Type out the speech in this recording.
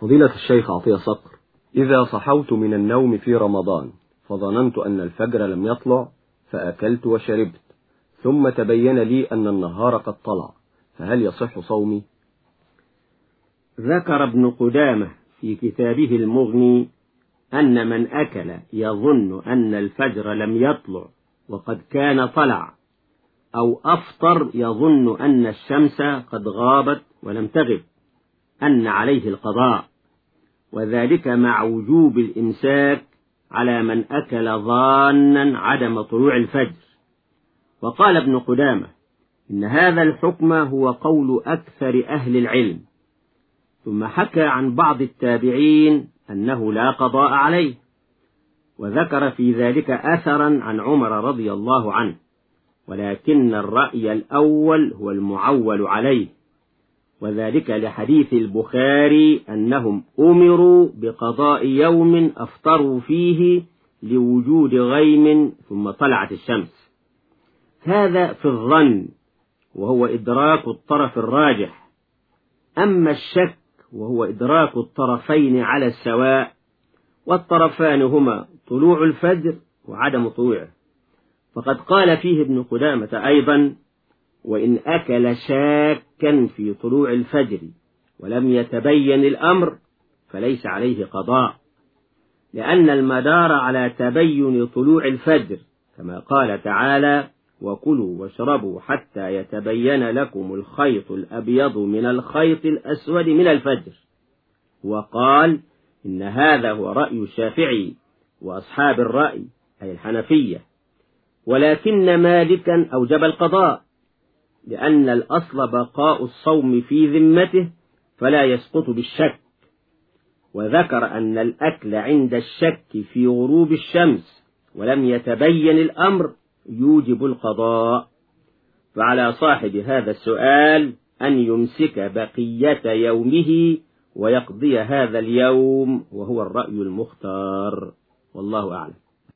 فضيلة الشيخ عطية صقر إذا صحوت من النوم في رمضان فظننت أن الفجر لم يطلع فأكلت وشربت ثم تبين لي أن النهار قد طلع فهل يصح صومي؟ ذكر ابن قدامة في كتابه المغني أن من أكل يظن أن الفجر لم يطلع وقد كان طلع أو أفطر يظن أن الشمس قد غابت ولم تغب أن عليه القضاء. وذلك مع وجوب الإمساك على من أكل ظانا عدم طلوع الفجر. وقال ابن قدامة إن هذا الحكم هو قول أكثر أهل العلم. ثم حكى عن بعض التابعين أنه لا قضاء عليه. وذكر في ذلك أثرا عن عمر رضي الله عنه. ولكن الرأي الأول هو المعول عليه. وذلك لحديث البخاري أنهم أمروا بقضاء يوم أفطروا فيه لوجود غيم ثم طلعت الشمس. هذا في الظن وهو إدراك الطرف الراجح. أما الشك وهو إدراك الطرفين على السواء والطرفان هما طلوع الفجر وعدم طلوعه. فقد قال فيه ابن قدامة أيضا وإن أكل شاكا في طلوع الفجر ولم يتبين الأمر فليس عليه قضاء لأن المدار على تبين طلوع الفجر كما قال تعالى وكلوا واشربوا حتى يتبين لكم الخيط الأبيض من الخيط الأسود من الفجر وقال إن هذا هو رأي الشافعي وأصحاب الرأي أي الحنفية ولكن مالكا أوجب القضاء لأن الأصل بقاء الصوم في ذمته فلا يسقط بالشك. وذكر أن الأكل عند الشك في غروب الشمس ولم يتبين الأمر يوجب القضاء. فعلى صاحب هذا السؤال أن يمسك بقية يومه ويقضي هذا اليوم وهو الرأي المختار. والله أعلم.